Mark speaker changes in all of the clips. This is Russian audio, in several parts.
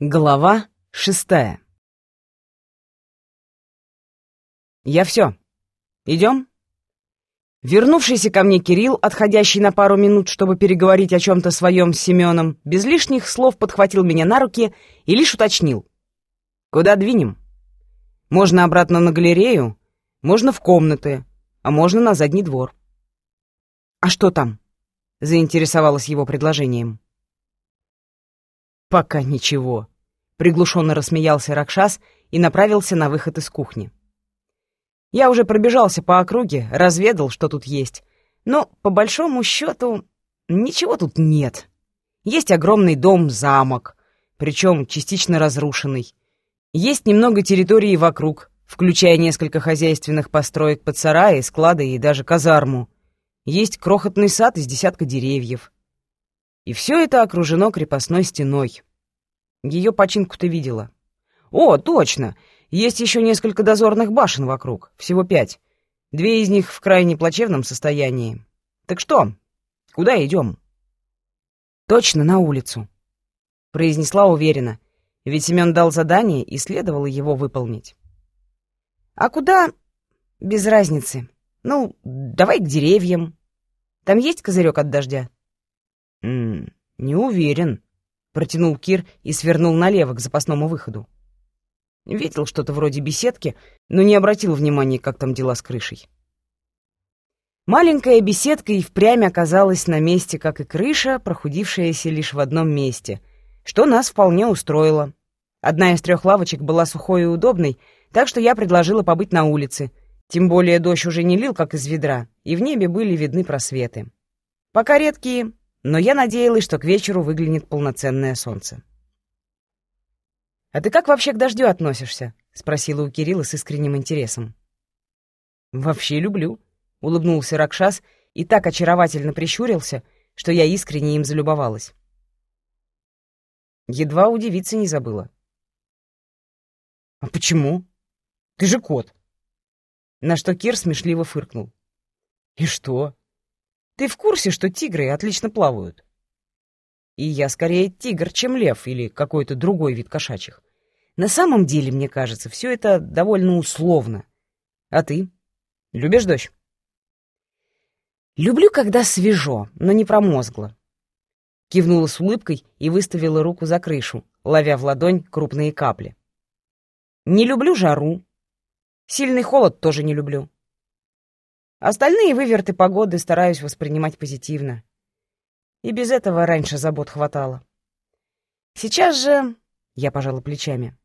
Speaker 1: Глава шестая «Я все. Идем?» Вернувшийся ко мне Кирилл, отходящий на пару минут, чтобы переговорить о чем-то своем с Семеном, без лишних слов подхватил меня на руки и лишь уточнил. «Куда двинем? Можно обратно на галерею, можно в комнаты, а можно на задний двор». «А что там?» — заинтересовалась его предложением. «Пока ничего», — приглушенно рассмеялся Ракшас и направился на выход из кухни. Я уже пробежался по округе, разведал, что тут есть. Но, по большому счету, ничего тут нет. Есть огромный дом-замок, причем частично разрушенный. Есть немного территории вокруг, включая несколько хозяйственных построек под сараи, склады и даже казарму. Есть крохотный сад из десятка деревьев. И все это окружено крепостной стеной. Ее починку ты видела. О, точно! Есть еще несколько дозорных башен вокруг, всего пять. Две из них в крайне плачевном состоянии. Так что, куда идем? Точно на улицу, произнесла уверенно, ведь Семен дал задание и следовало его выполнить. А куда? Без разницы. Ну, давай к деревьям. Там есть козырек от дождя? М -м, не уверен, протянул Кир и свернул налево к запасному выходу. Видел что-то вроде беседки, но не обратил внимания, как там дела с крышей. Маленькая беседка и впрямь оказалась на месте, как и крыша, прохудившаяся лишь в одном месте, что нас вполне устроило. Одна из трех лавочек была сухой и удобной, так что я предложила побыть на улице, тем более дождь уже не лил, как из ведра, и в небе были видны просветы. Пока редкие, но я надеялась, что к вечеру выглянет полноценное солнце. «А ты как вообще к дождю относишься?» — спросила у Кирилла с искренним интересом. «Вообще люблю», — улыбнулся Ракшас и так очаровательно прищурился, что я искренне им залюбовалась. Едва удивиться не забыла. «А почему? Ты же кот!» На что Кир смешливо фыркнул. «И что? Ты в курсе, что тигры отлично плавают?» И я скорее тигр, чем лев или какой-то другой вид кошачьих. На самом деле, мне кажется, все это довольно условно. А ты? Любишь дождь? Люблю, когда свежо, но не промозгло. Кивнула с улыбкой и выставила руку за крышу, ловя в ладонь крупные капли. Не люблю жару. Сильный холод тоже не люблю. Остальные выверты погоды стараюсь воспринимать позитивно. И без этого раньше забот хватало. Сейчас же... Я пожала плечами.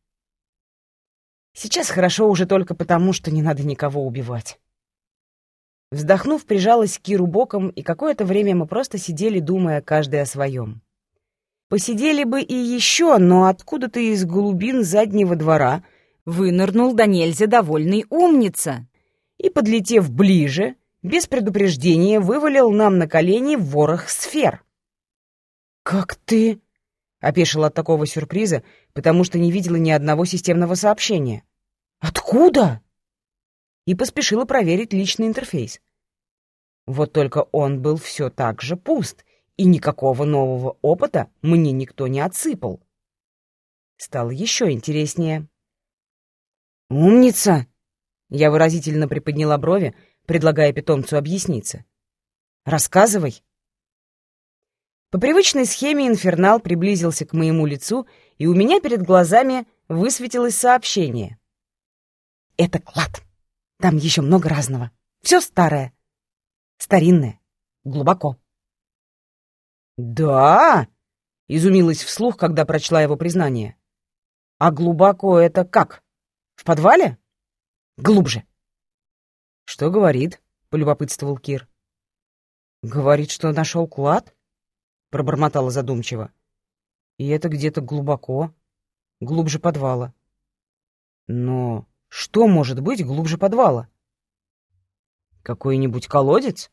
Speaker 1: Сейчас хорошо уже только потому, что не надо никого убивать. Вздохнув, прижалась к Киру боком, и какое-то время мы просто сидели, думая каждый о своем. Посидели бы и еще, но откуда-то из глубин заднего двора вынырнул да нельзя довольный умница и, подлетев ближе, без предупреждения вывалил нам на колени ворох сфер. «Как ты?» — опешила от такого сюрприза, потому что не видела ни одного системного сообщения. «Откуда?» И поспешила проверить личный интерфейс. Вот только он был все так же пуст, и никакого нового опыта мне никто не отсыпал. Стало еще интереснее. «Умница!» Я выразительно приподняла брови, предлагая питомцу объясниться. «Рассказывай». По привычной схеме инфернал приблизился к моему лицу, и у меня перед глазами высветилось сообщение. «Это клад. Там еще много разного. Все старое. Старинное. Глубоко». «Да?» — изумилась вслух, когда прочла его признание. «А глубоко это как? В подвале?» «Глубже». «Что говорит?» — полюбопытствовал Кир. «Говорит, что нашел клад?» — пробормотала задумчиво. «И это где-то глубоко, глубже подвала». «Но что может быть глубже подвала?» «Какой-нибудь колодец?»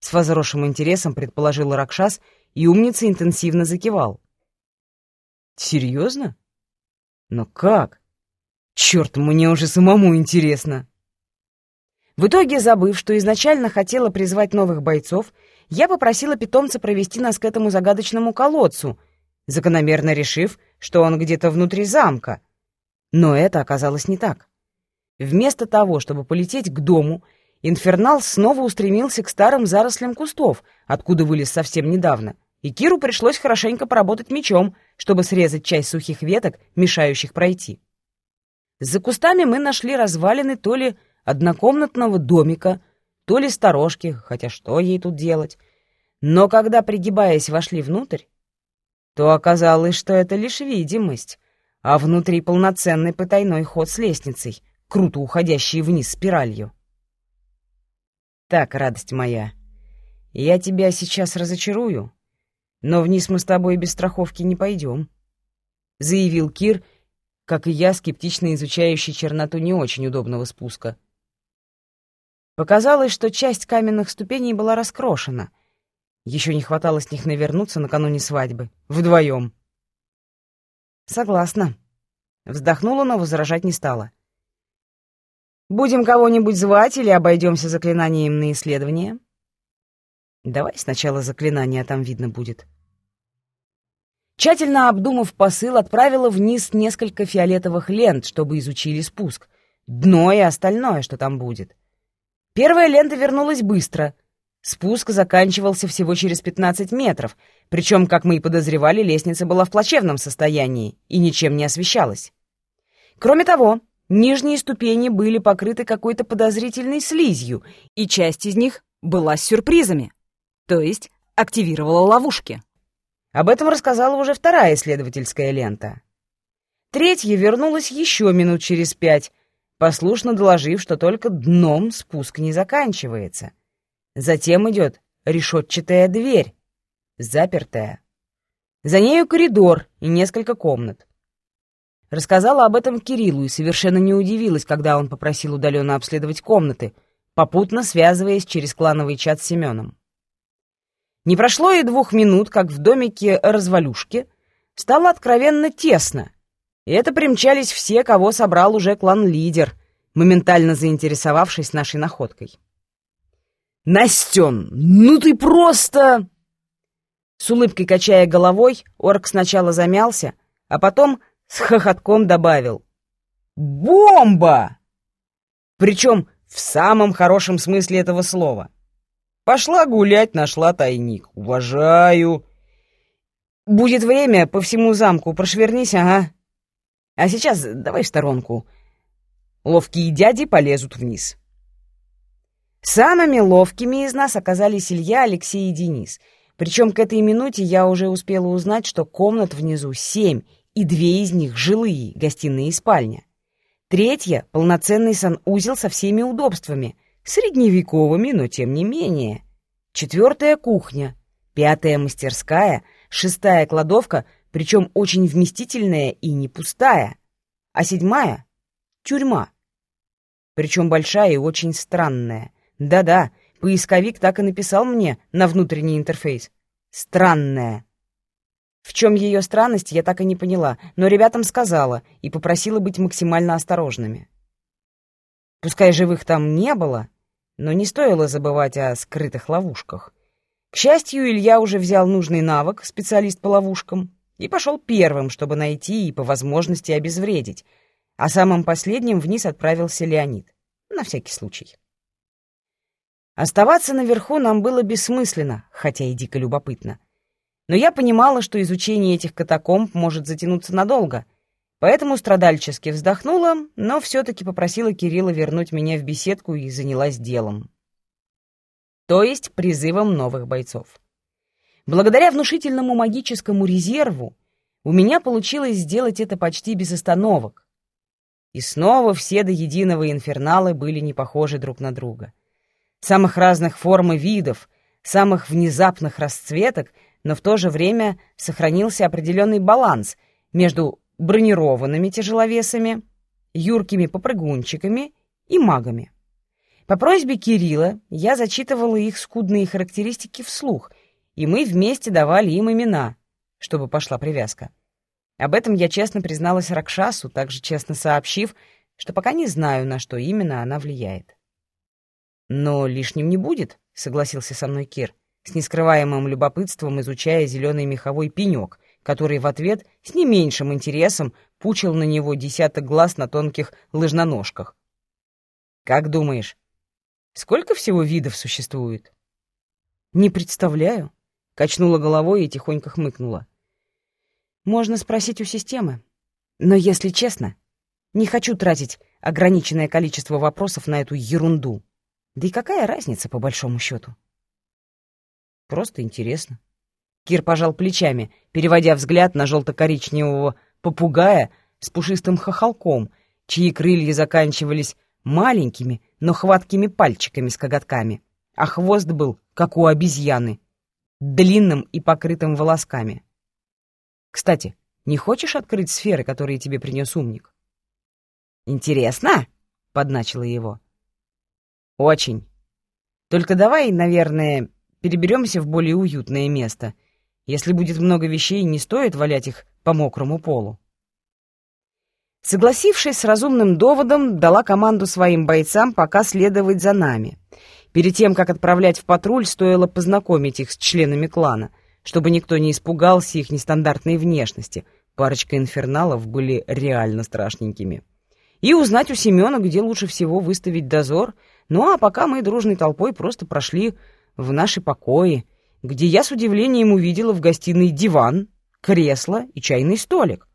Speaker 1: С возросшим интересом предположил Ракшас, и умница интенсивно закивал. «Серьезно? Но как? Черт, мне уже самому интересно!» В итоге, забыв, что изначально хотела призвать новых бойцов, я попросила питомца провести нас к этому загадочному колодцу, закономерно решив, что он где-то внутри замка. Но это оказалось не так. Вместо того, чтобы полететь к дому, Инфернал снова устремился к старым зарослям кустов, откуда вылез совсем недавно, и Киру пришлось хорошенько поработать мечом, чтобы срезать часть сухих веток, мешающих пройти. За кустами мы нашли развалины то ли однокомнатного домика, то ли сторожки, хотя что ей тут делать. Но когда, пригибаясь, вошли внутрь, то оказалось, что это лишь видимость, а внутри полноценный потайной ход с лестницей, круто уходящий вниз спиралью. «Так, радость моя, я тебя сейчас разочарую, но вниз мы с тобой без страховки не пойдем», — заявил Кир, как и я, скептично изучающий черноту не очень удобного спуска. Показалось, что часть каменных ступеней была раскрошена — еще не хватало с них навернуться накануне свадьбы. Вдвоем. Согласна. Вздохнула, но возражать не стала. Будем кого-нибудь звать или обойдемся заклинанием на исследование? Давай сначала заклинание, а там видно будет. Тщательно обдумав посыл, отправила вниз несколько фиолетовых лент, чтобы изучили спуск. Дно и остальное, что там будет. Первая лента вернулась быстро — Спуск заканчивался всего через 15 метров, причем, как мы и подозревали, лестница была в плачевном состоянии и ничем не освещалась. Кроме того, нижние ступени были покрыты какой-то подозрительной слизью, и часть из них была с сюрпризами, то есть активировала ловушки. Об этом рассказала уже вторая исследовательская лента. Третья вернулась еще минут через пять, послушно доложив, что только дном спуск не заканчивается — Затем идет решетчатая дверь, запертая. За нею коридор и несколько комнат. Рассказала об этом Кириллу и совершенно не удивилась, когда он попросил удаленно обследовать комнаты, попутно связываясь через клановый чат с Семеном. Не прошло и двух минут, как в домике развалюшки стало откровенно тесно, и это примчались все, кого собрал уже клан-лидер, моментально заинтересовавшись нашей находкой. «Настен, ну ты просто...» С улыбкой качая головой, орк сначала замялся, а потом с хохотком добавил. «Бомба!» Причем в самом хорошем смысле этого слова. Пошла гулять, нашла тайник. Уважаю. Будет время, по всему замку прошвернись, ага. А сейчас давай в сторонку. Ловкие дяди полезут вниз. Самыми ловкими из нас оказались Илья, Алексей и Денис. Причем к этой минуте я уже успела узнать, что комнат внизу семь, и две из них жилые, гостиная и спальня. Третья — полноценный санузел со всеми удобствами, средневековыми, но тем не менее. Четвертая — кухня, пятая — мастерская, шестая — кладовка, причем очень вместительная и не пустая, а седьмая — тюрьма, причем большая и очень странная. Да-да, поисковик так и написал мне на внутренний интерфейс. Странная. В чем ее странность, я так и не поняла, но ребятам сказала и попросила быть максимально осторожными. Пускай живых там не было, но не стоило забывать о скрытых ловушках. К счастью, Илья уже взял нужный навык, специалист по ловушкам, и пошел первым, чтобы найти и по возможности обезвредить, а самым последним вниз отправился Леонид, на всякий случай. Оставаться наверху нам было бессмысленно, хотя и дико любопытно. Но я понимала, что изучение этих катакомб может затянуться надолго, поэтому страдальчески вздохнула, но все-таки попросила Кирилла вернуть меня в беседку и занялась делом. То есть призывом новых бойцов. Благодаря внушительному магическому резерву у меня получилось сделать это почти без остановок. И снова все до единого инферналы были не похожи друг на друга — самых разных форм и видов, самых внезапных расцветок, но в то же время сохранился определенный баланс между бронированными тяжеловесами, юркими попрыгунчиками и магами. По просьбе Кирилла я зачитывала их скудные характеристики вслух, и мы вместе давали им имена, чтобы пошла привязка. Об этом я честно призналась Ракшасу, также честно сообщив, что пока не знаю, на что именно она влияет. «Но лишним не будет», — согласился со мной Кир, с нескрываемым любопытством изучая зеленый меховой пенек, который в ответ с не меньшим интересом пучил на него десяток глаз на тонких лыжноножках. «Как думаешь, сколько всего видов существует?» «Не представляю», — качнула головой и тихонько хмыкнула. «Можно спросить у системы. Но, если честно, не хочу тратить ограниченное количество вопросов на эту ерунду. Да и какая разница, по большому счету?» «Просто интересно». Кир пожал плечами, переводя взгляд на желто-коричневого попугая с пушистым хохолком, чьи крылья заканчивались маленькими, но хваткими пальчиками с коготками, а хвост был, как у обезьяны, длинным и покрытым волосками. «Кстати, не хочешь открыть сферы, которые тебе принес умник?» «Интересно?» — подначила его. «Очень. Только давай, наверное, переберемся в более уютное место — если будет много вещей, не стоит валять их по мокрому полу. Согласившись с разумным доводом, дала команду своим бойцам пока следовать за нами. Перед тем, как отправлять в патруль, стоило познакомить их с членами клана, чтобы никто не испугался их нестандартной внешности. Парочка инферналов были реально страшненькими. И узнать у Семена, где лучше всего выставить дозор. Ну а пока мы дружной толпой просто прошли в наши покои, где я с удивлением увидела в гостиной диван, кресло и чайный столик,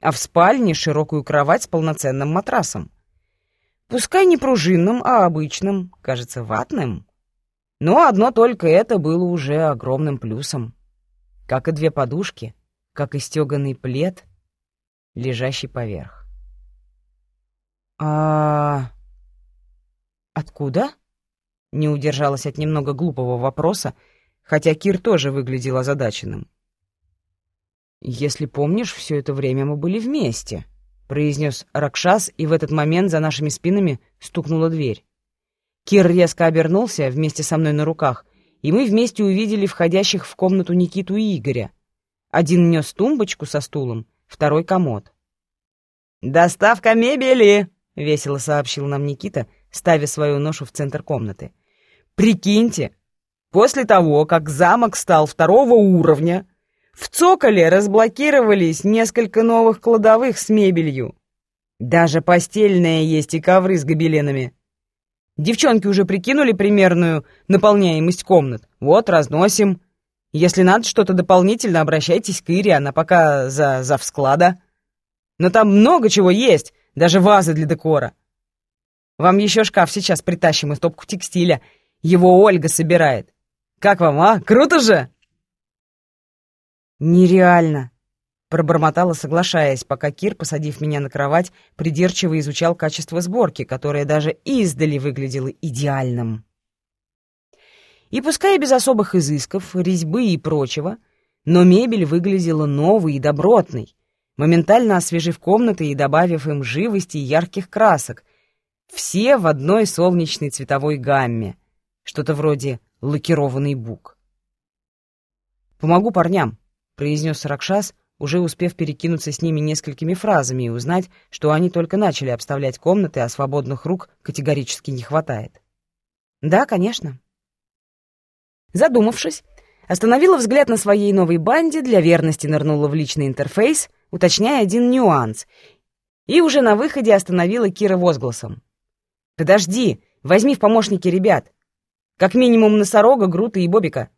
Speaker 1: а в спальне широкую кровать с полноценным матрасом. Пускай не пружинным, а обычным, кажется, ватным. Но одно только это было уже огромным плюсом. Как и две подушки, как и стеганый плед, лежащий поверх. «А... откуда?» Не удержалась от немного глупого вопроса, хотя Кир тоже выглядел озадаченным. «Если помнишь, все это время мы были вместе», — произнес Ракшас, и в этот момент за нашими спинами стукнула дверь. Кир резко обернулся вместе со мной на руках, и мы вместе увидели входящих в комнату Никиту и Игоря. Один нес тумбочку со стулом, второй — комод. «Доставка мебели!» — весело сообщил нам Никита, ставя свою ношу в центр комнаты. «Прикиньте, После того, как замок стал второго уровня, в цоколе разблокировались несколько новых кладовых с мебелью. Даже постельная есть и ковры с гобеленами. Девчонки уже прикинули примерную наполняемость комнат. Вот, разносим. Если надо что-то дополнительно, обращайтесь к Ире, она пока за завсклада. Но там много чего есть, даже вазы для декора. Вам еще шкаф сейчас притащим и стопку текстиля. Его Ольга собирает. Как вам, а? Круто же!» «Нереально!» — пробормотала, соглашаясь, пока Кир, посадив меня на кровать, придирчиво изучал качество сборки, которое даже издали выглядело идеальным. И пускай без особых изысков, резьбы и прочего, но мебель выглядела новой и добротной, моментально освежив комнаты и добавив им живости и ярких красок, все в одной солнечной цветовой гамме, что-то вроде лакированный бук. «Помогу парням», — произнес Ракшас, уже успев перекинуться с ними несколькими фразами и узнать, что они только начали обставлять комнаты, а свободных рук категорически не хватает. «Да, конечно». Задумавшись, остановила взгляд на своей новой банде, для верности нырнула в личный интерфейс, уточняя один нюанс, и уже на выходе остановила Кира возгласом. «Подожди, возьми в помощники ребят. Как минимум носорога, грута и бобика.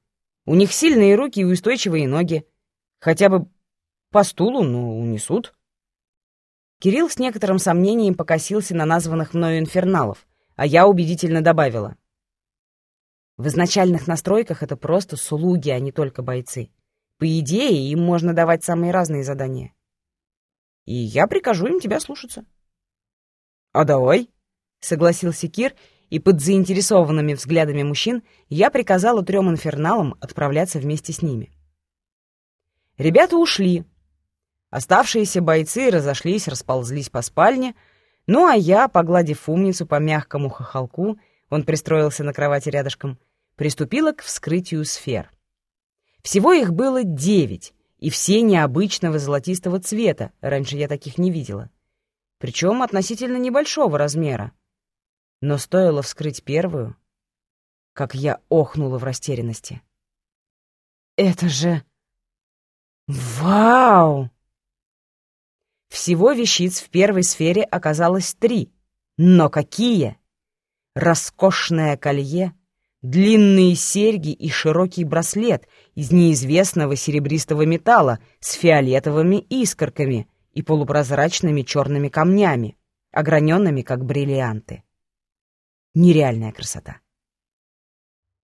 Speaker 1: У них сильные руки и устойчивые ноги. Хотя бы по стулу, но унесут. Кирилл с некоторым сомнением покосился на названных мною инферналов, а я убедительно добавила. В изначальных настройках это просто слуги, а не только бойцы. По идее, им можно давать самые разные задания. И я прикажу им тебя слушаться. — А давай, — согласился Кир и под заинтересованными взглядами мужчин я приказала трем инферналам отправляться вместе с ними. Ребята ушли. Оставшиеся бойцы разошлись, расползлись по спальне, ну а я, погладив умницу по мягкому хохолку, он пристроился на кровати рядышком, приступила к вскрытию сфер. Всего их было девять, и все необычного золотистого цвета, раньше я таких не видела. Причем относительно небольшого размера, но стоило вскрыть первую, как я охнула в растерянности. «Это же... Вау! Всего вещиц в первой сфере оказалось три. Но какие! Роскошное колье, длинные серьги и широкий браслет из неизвестного серебристого металла с фиолетовыми искорками и полупрозрачными черными камнями, ограненными как бриллианты. Нереальная красота.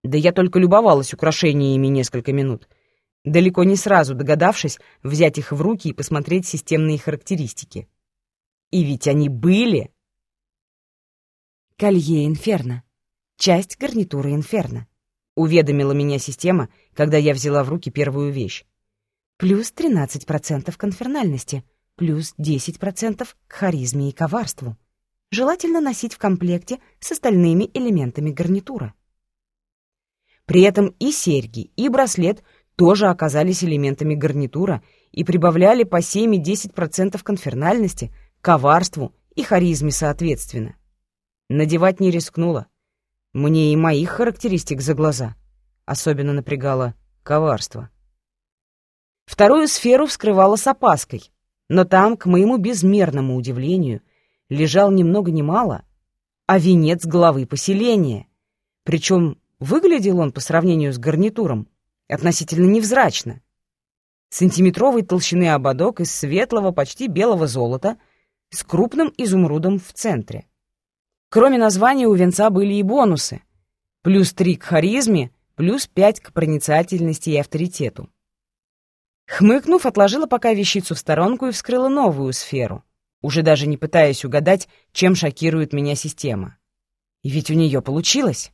Speaker 1: Да я только любовалась украшениями несколько минут — далеко не сразу догадавшись взять их в руки и посмотреть системные характеристики. И ведь они были. «Колье Инферно. Часть гарнитуры Инферно», — уведомила меня система, когда я взяла в руки первую вещь. «Плюс 13% к инфернальности, плюс 10% к харизме и коварству. Желательно носить в комплекте с остальными элементами гарнитура». При этом и серьги, и браслет тоже оказались элементами гарнитура и прибавляли по 7 и 10% конфернальности, коварству и харизме соответственно. Надевать не рискнула. Мне и моих характеристик за глаза. Особенно напрягало коварство. Вторую сферу вскрывала с опаской, но там, к моему безмерному удивлению, лежал ни много ни мало, а венец главы поселения. Причем выглядел он по сравнению с гарнитуром относительно невзрачно. Сантиметровой толщины ободок из светлого, почти белого золота с крупным изумрудом в центре. Кроме названия у венца были и бонусы. Плюс три к харизме, плюс пять к проницательности и авторитету. Хмыкнув, отложила пока вещицу в сторонку и вскрыла новую сферу, уже даже не пытаясь угадать, чем шокирует меня система. И ведь у нее получилось.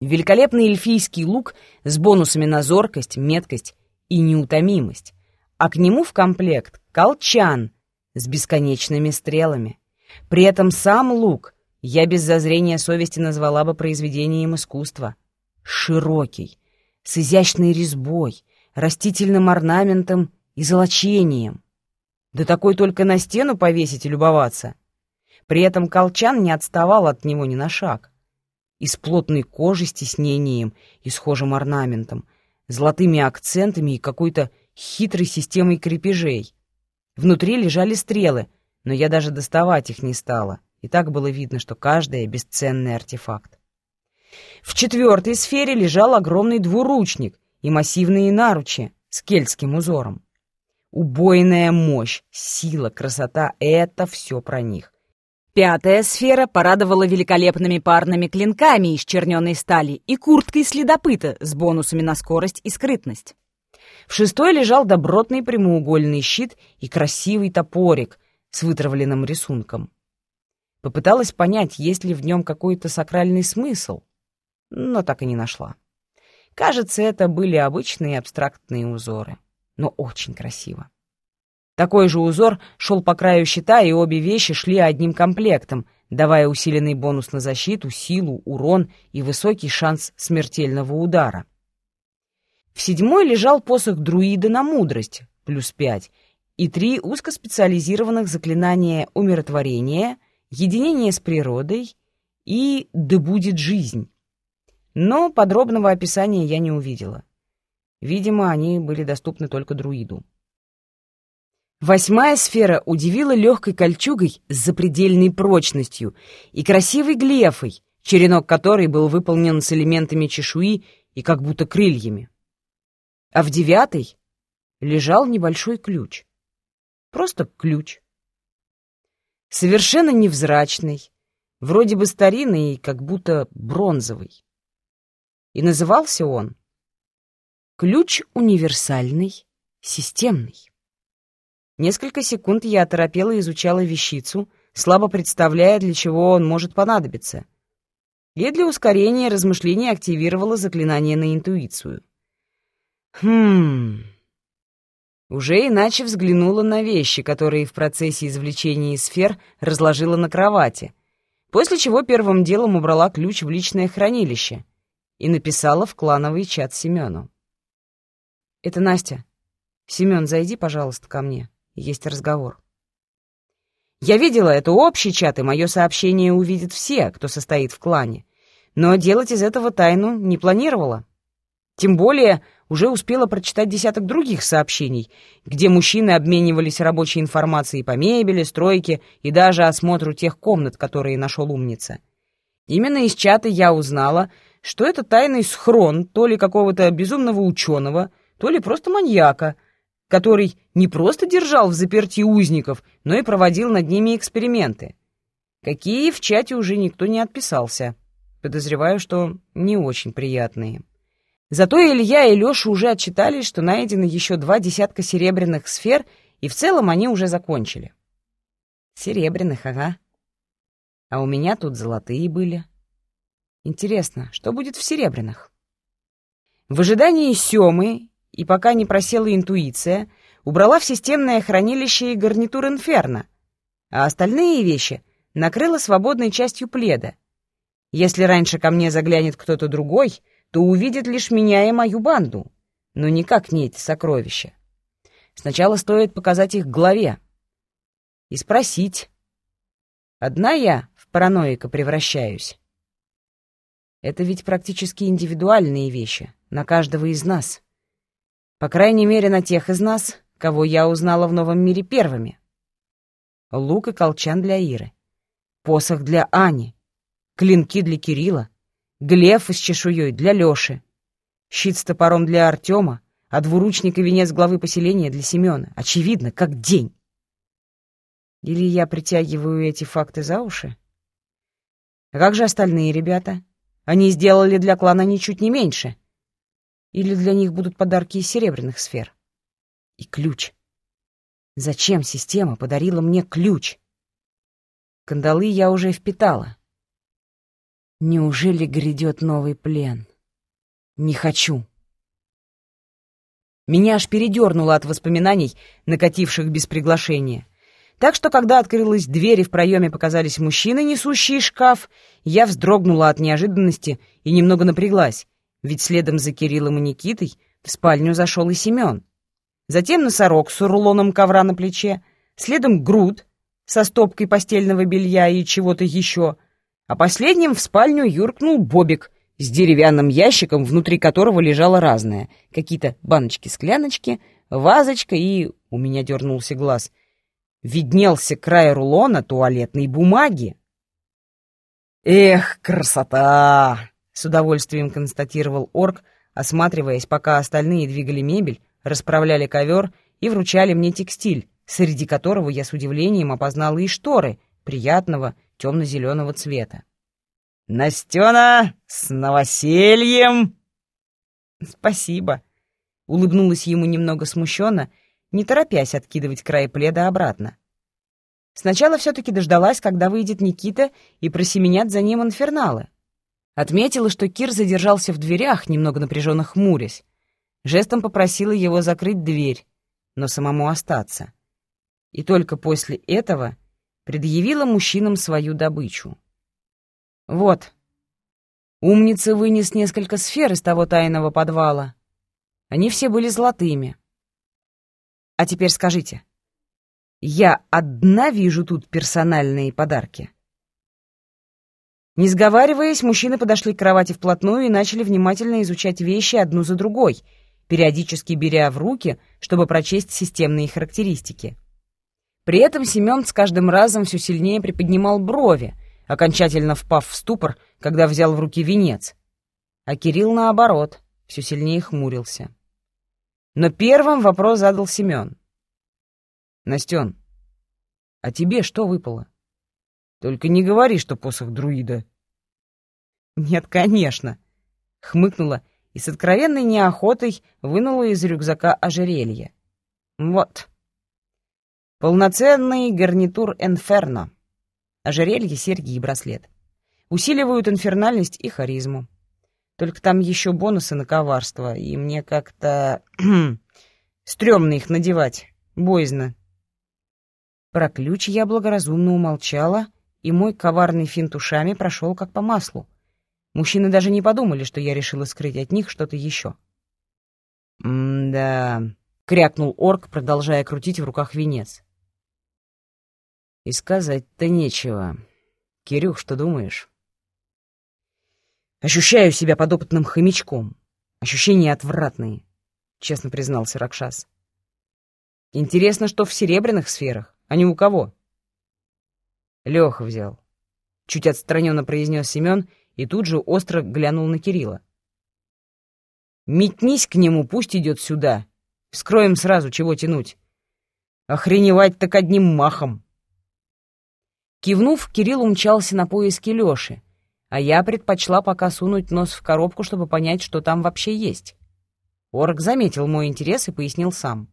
Speaker 1: Великолепный эльфийский лук с бонусами на зоркость, меткость и неутомимость, а к нему в комплект колчан с бесконечными стрелами. При этом сам лук я без зазрения совести назвала бы произведением искусства. Широкий, с изящной резьбой, растительным орнаментом и золочением. Да такой только на стену повесить и любоваться. При этом колчан не отставал от него ни на шаг из плотной кожи с тиснением и схожим орнаментом, золотыми акцентами и какой-то хитрой системой крепежей. Внутри лежали стрелы, но я даже доставать их не стала, и так было видно, что каждая — бесценный артефакт. В четвертой сфере лежал огромный двуручник и массивные наручи с кельтским узором. Убойная мощь, сила, красота — это все про них. Пятая сфера порадовала великолепными парными клинками из черненой стали и курткой следопыта с бонусами на скорость и скрытность. В шестой лежал добротный прямоугольный щит и красивый топорик с вытравленным рисунком. Попыталась понять, есть ли в нем какой-то сакральный смысл, но так и не нашла. Кажется, это были обычные абстрактные узоры, но очень красиво. Такой же узор шел по краю щита, и обе вещи шли одним комплектом, давая усиленный бонус на защиту, силу, урон и высокий шанс смертельного удара. В седьмой лежал посох друида на мудрость, плюс пять, и три узкоспециализированных заклинания умиротворения, единение с природой и «да будет жизнь». Но подробного описания я не увидела. Видимо, они были доступны только друиду. Восьмая сфера удивила легкой кольчугой с запредельной прочностью и красивой глефой, черенок которой был выполнен с элементами чешуи и как будто крыльями. А в девятой лежал небольшой ключ. Просто ключ. Совершенно невзрачный, вроде бы старинный и как будто бронзовый. И назывался он «Ключ универсальный, системный». Несколько секунд я оторопела изучала вещицу, слабо представляя, для чего он может понадобиться. И для ускорения размышлений активировала заклинание на интуицию. Хм... Уже иначе взглянула на вещи, которые в процессе извлечения из сфер разложила на кровати, после чего первым делом убрала ключ в личное хранилище и написала в клановый чат Семену. «Это Настя. Семен, зайди, пожалуйста, ко мне» есть разговор. Я видела это общий чат, и мое сообщение увидят все, кто состоит в клане, но делать из этого тайну не планировала. Тем более уже успела прочитать десяток других сообщений, где мужчины обменивались рабочей информацией по мебели, стройке и даже осмотру тех комнат, которые нашел умница. Именно из чата я узнала, что это тайный схрон то ли какого-то безумного ученого, то ли просто маньяка, который не просто держал в заперти узников, но и проводил над ними эксперименты. Какие в чате уже никто не отписался. Подозреваю, что не очень приятные. Зато Илья и Лёша уже отчитались, что найдено еще два десятка серебряных сфер, и в целом они уже закончили. Серебряных, ага. А у меня тут золотые были. Интересно, что будет в серебряных? В ожидании Сёмы, и пока не просела интуиция, убрала в системное хранилище и гарнитур Инферно, а остальные вещи накрыла свободной частью пледа. Если раньше ко мне заглянет кто-то другой, то увидит лишь меня и мою банду, но никак не эти сокровища. Сначала стоит показать их главе и спросить. Одна я в параноика превращаюсь. Это ведь практически индивидуальные вещи, на каждого из нас. По крайней мере, на тех из нас, кого я узнала в новом мире первыми. Лук и колчан для Иры. Посох для Ани. Клинки для Кирилла. Глеф с чешуей для Лёши. Щит с топором для Артема, а двуручник и венец главы поселения для Семёна. Очевидно, как день. Или я притягиваю эти факты за уши? А как же остальные ребята? Они сделали для клана ничуть не меньше. Или для них будут подарки из серебряных сфер? И ключ. Зачем система подарила мне ключ? Кандалы я уже впитала. Неужели грядет новый плен? Не хочу. Меня аж передернуло от воспоминаний, накативших без приглашения. Так что, когда открылась дверь и в проеме показались мужчины, несущие шкаф, я вздрогнула от неожиданности и немного напряглась, ведь следом за Кириллом и Никитой в спальню зашел и Семен. Затем носорог с рулоном ковра на плече, следом груд со стопкой постельного белья и чего-то еще, а последним в спальню юркнул Бобик с деревянным ящиком, внутри которого лежало разное. Какие-то баночки-скляночки, вазочка и... У меня дернулся глаз — виднелся край рулона туалетной бумаги. «Эх, красота!» — с удовольствием констатировал орк, осматриваясь, пока остальные двигали мебель, расправляли ковер и вручали мне текстиль, среди которого я с удивлением опознала и шторы приятного темно-зеленого цвета. «Настена, с новосельем!» «Спасибо!» — улыбнулась ему немного смущенно — не торопясь откидывать край пледа обратно. Сначала все-таки дождалась, когда выйдет Никита и просеменят за ним инферналы. Отметила, что Кир задержался в дверях, немного напряженно хмурясь. Жестом попросила его закрыть дверь, но самому остаться. И только после этого предъявила мужчинам свою добычу. Вот. Умница вынес несколько сфер из того тайного подвала. Они все были золотыми. А теперь скажите, я одна вижу тут персональные подарки?» Не сговариваясь, мужчины подошли к кровати вплотную и начали внимательно изучать вещи одну за другой, периодически беря в руки, чтобы прочесть системные характеристики. При этом Семен с каждым разом все сильнее приподнимал брови, окончательно впав в ступор, когда взял в руки венец. А Кирилл, наоборот, все сильнее хмурился. Но первым вопрос задал Семен. «Настен, а тебе что выпало? Только не говори, что посох друида». «Нет, конечно», — хмыкнула и с откровенной неохотой вынула из рюкзака ожерелье. «Вот. Полноценный гарнитур Инферно. Ожерелье, серьги и браслет. Усиливают инфернальность и харизму. Только там еще бонусы на коварство, и мне как-то... стрёмно их надевать, боязно. Про ключ я благоразумно умолчала, и мой коварный финт ушами прошел как по маслу. Мужчины даже не подумали, что я решила скрыть от них что-то еще. «М-да...» — крякнул орк, продолжая крутить в руках венец. «И сказать-то нечего. Кирюх, что думаешь?» Ощущаю себя подопытным хомячком. Ощущения отвратные, честно признался Ракшас. Интересно, что в серебряных сферах, а не у кого. Леха взял. Чуть отстраненно произнес Семен и тут же остро глянул на Кирилла. Метнись к нему, пусть идет сюда. Вскроем сразу, чего тянуть. Охреневать так одним махом. Кивнув, Кирилл умчался на поиски Лёши, а я предпочла пока сунуть нос в коробку, чтобы понять, что там вообще есть. Орк заметил мой интерес и пояснил сам.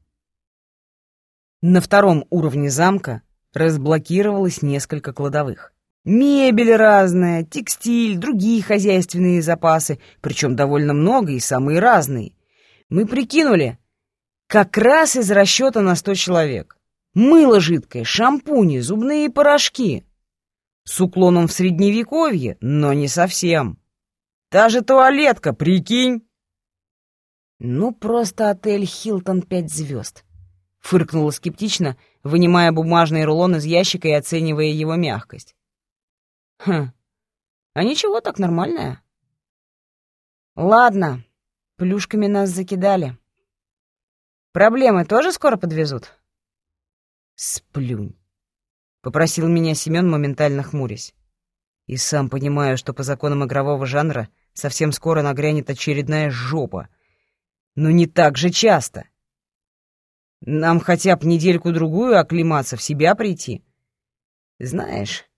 Speaker 1: На втором уровне замка разблокировалось несколько кладовых. Мебель разная, текстиль, другие хозяйственные запасы, причем довольно много и самые разные. Мы прикинули, как раз из расчета на сто человек. Мыло жидкое, шампуни, зубные порошки. С уклоном в средневековье, но не совсем. Та же туалетка, прикинь. Ну, просто отель «Хилтон» пять звезд. Фыркнула скептично, вынимая бумажный рулон из ящика и оценивая его мягкость. Хм, а ничего, так нормальная. Ладно, плюшками нас закидали. Проблемы тоже скоро подвезут? Сплюнь. Попросил меня Семен, моментально хмурясь. И сам понимаю, что по законам игрового жанра совсем скоро нагрянет очередная жопа. Но не так же часто. Нам хотя бы недельку-другую оклематься, в себя прийти. Знаешь,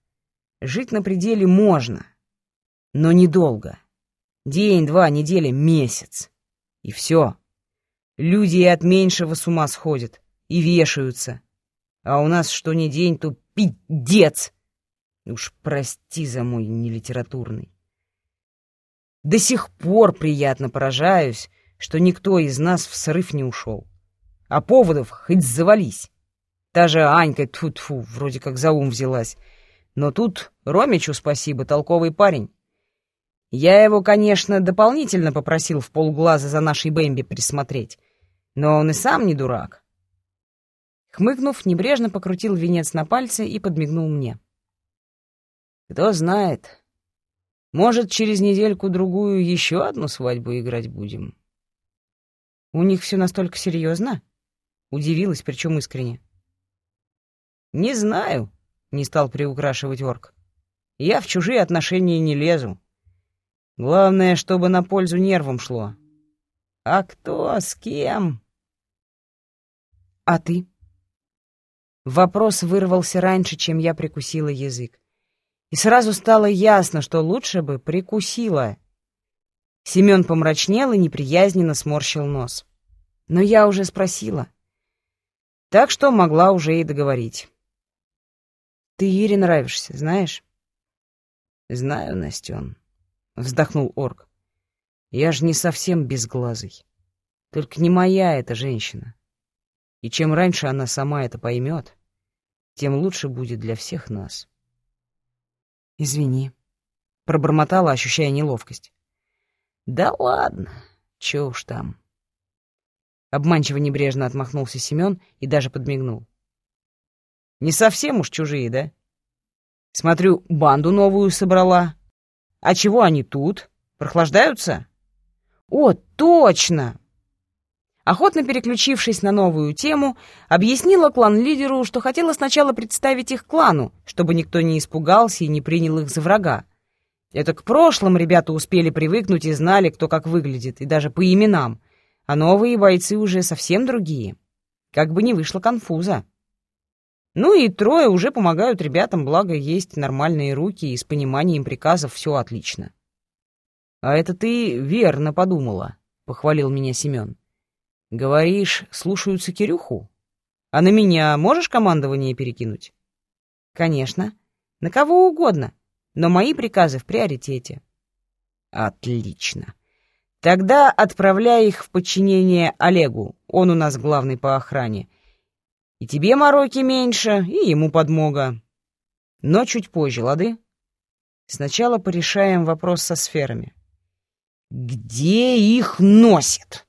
Speaker 1: Жить на пределе можно, но недолго. День, два, неделя, месяц. И все. Люди и от меньшего с ума сходят, и вешаются. А у нас что ни день, то пиздец. Уж прости за мой нелитературный. До сих пор приятно поражаюсь, что никто из нас в срыв не ушел. А поводов хоть завались. Та же Анька, тьфу тьфу вроде как за ум взялась, но тут Ромичу спасибо, толковый парень. Я его, конечно, дополнительно попросил в полглаза за нашей Бэмби присмотреть, но он и сам не дурак. Хмыкнув, небрежно покрутил венец на пальце и подмигнул мне. Кто знает, может, через недельку-другую еще одну свадьбу играть будем. У них все настолько серьезно? Удивилась, причем искренне. Не знаю, не стал приукрашивать орк. Я в чужие отношения не лезу. Главное, чтобы на пользу нервам шло. А кто с кем? А ты? Вопрос вырвался раньше, чем я прикусила язык. И сразу стало ясно, что лучше бы прикусила. Семен помрачнел и неприязненно сморщил нос. Но я уже спросила. Так что могла уже и договорить. Ты Ире нравишься, знаешь? Знаю, Настен, вздохнул орк. Я же не совсем безглазый. Только не моя эта женщина. И чем раньше она сама это поймет, тем лучше будет для всех нас. Извини, пробормотала, ощущая неловкость. Да ладно, чё уж там. Обманчиво небрежно отмахнулся Семен и даже подмигнул. Не совсем уж чужие, да? Смотрю, банду новую собрала. А чего они тут? Прохлаждаются? О, точно! Охотно переключившись на новую тему, объяснила клан-лидеру, что хотела сначала представить их клану, чтобы никто не испугался и не принял их за врага. Это к прошлым ребята успели привыкнуть и знали, кто как выглядит, и даже по именам, а новые бойцы уже совсем другие. Как бы не вышло конфуза. Ну и трое уже помогают ребятам, благо есть нормальные руки, и с пониманием приказов все отлично. «А это ты верно подумала», — похвалил меня Семен. «Говоришь, слушаются Кирюху? А на меня можешь командование перекинуть?» «Конечно. На кого угодно. Но мои приказы в приоритете». «Отлично. Тогда отправляй их в подчинение Олегу. Он у нас главный по охране. И тебе мороки меньше, и ему подмога. Но чуть позже, лады? Сначала порешаем вопрос со сферами. Где их носит?